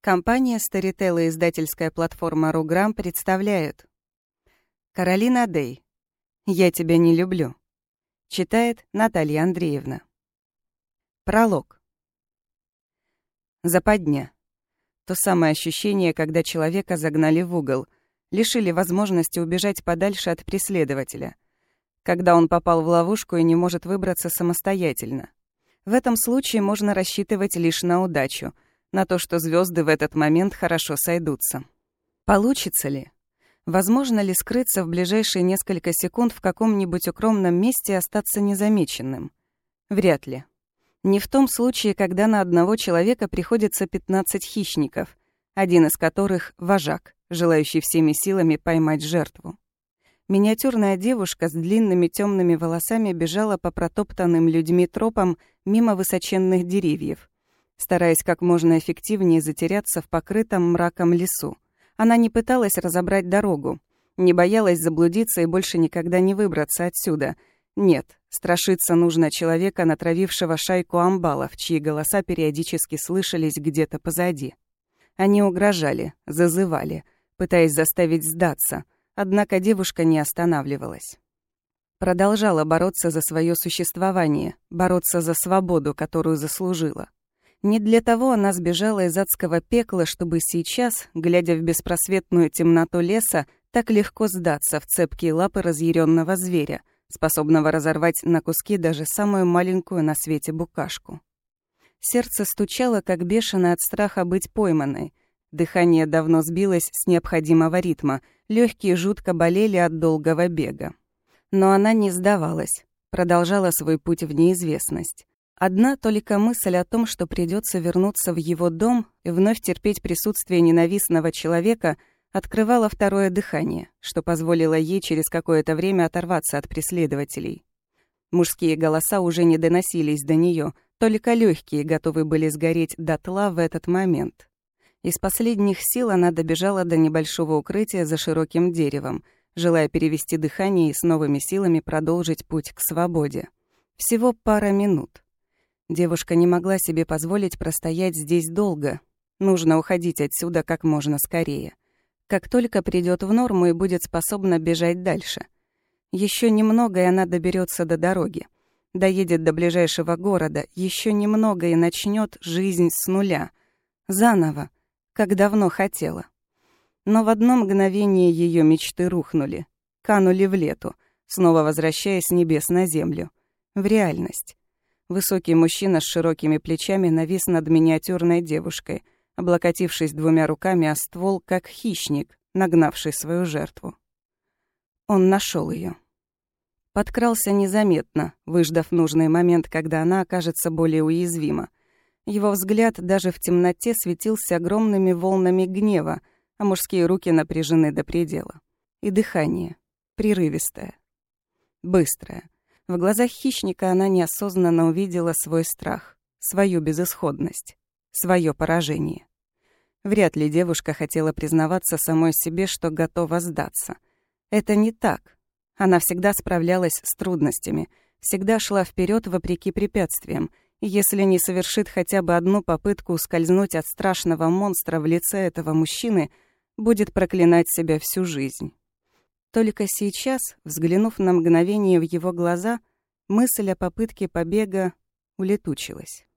Компания Storytel и издательская платформа Руграм представляют Каролина Дей. «Я тебя не люблю». Читает Наталья Андреевна. Пролог. Западня. То самое ощущение, когда человека загнали в угол, лишили возможности убежать подальше от преследователя, когда он попал в ловушку и не может выбраться самостоятельно. В этом случае можно рассчитывать лишь на удачу, на то, что звезды в этот момент хорошо сойдутся. Получится ли? Возможно ли скрыться в ближайшие несколько секунд в каком-нибудь укромном месте и остаться незамеченным? Вряд ли. Не в том случае, когда на одного человека приходится 15 хищников, один из которых — вожак, желающий всеми силами поймать жертву. Миниатюрная девушка с длинными темными волосами бежала по протоптанным людьми тропам мимо высоченных деревьев, стараясь как можно эффективнее затеряться в покрытом мраком лесу. Она не пыталась разобрать дорогу, не боялась заблудиться и больше никогда не выбраться отсюда. Нет, страшиться нужно человека, натравившего шайку амбалов, чьи голоса периодически слышались где-то позади. Они угрожали, зазывали, пытаясь заставить сдаться, однако девушка не останавливалась. Продолжала бороться за свое существование, бороться за свободу, которую заслужила. Не для того она сбежала из адского пекла, чтобы сейчас, глядя в беспросветную темноту леса, так легко сдаться в цепкие лапы разъяренного зверя, способного разорвать на куски даже самую маленькую на свете букашку. Сердце стучало, как бешено от страха быть пойманной. Дыхание давно сбилось с необходимого ритма, легкие жутко болели от долгого бега. Но она не сдавалась, продолжала свой путь в неизвестность. Одна только мысль о том, что придется вернуться в его дом и вновь терпеть присутствие ненавистного человека, открывала второе дыхание, что позволило ей через какое-то время оторваться от преследователей. Мужские голоса уже не доносились до нее, только легкие готовы были сгореть дотла в этот момент. Из последних сил она добежала до небольшого укрытия за широким деревом, желая перевести дыхание и с новыми силами продолжить путь к свободе. Всего пара минут. Девушка не могла себе позволить простоять здесь долго. Нужно уходить отсюда как можно скорее. Как только придет в норму и будет способна бежать дальше. Еще немного, и она доберется до дороги. Доедет до ближайшего города, еще немного и начнет жизнь с нуля. Заново, как давно хотела. Но в одно мгновение ее мечты рухнули, канули в лету, снова возвращаясь с небес на землю. В реальность. Высокий мужчина с широкими плечами навис над миниатюрной девушкой, облокотившись двумя руками о ствол, как хищник, нагнавший свою жертву. Он нашел ее. Подкрался незаметно, выждав нужный момент, когда она окажется более уязвима. Его взгляд даже в темноте светился огромными волнами гнева, а мужские руки напряжены до предела. И дыхание. Прерывистое. Быстрое в глазах хищника она неосознанно увидела свой страх, свою безысходность, свое поражение. Вряд ли девушка хотела признаваться самой себе, что готова сдаться. Это не так. Она всегда справлялась с трудностями, всегда шла вперед вопреки препятствиям, если не совершит хотя бы одну попытку ускользнуть от страшного монстра в лице этого мужчины, будет проклинать себя всю жизнь. Только сейчас, взглянув на мгновение в его глаза, мысль о попытке побега улетучилась.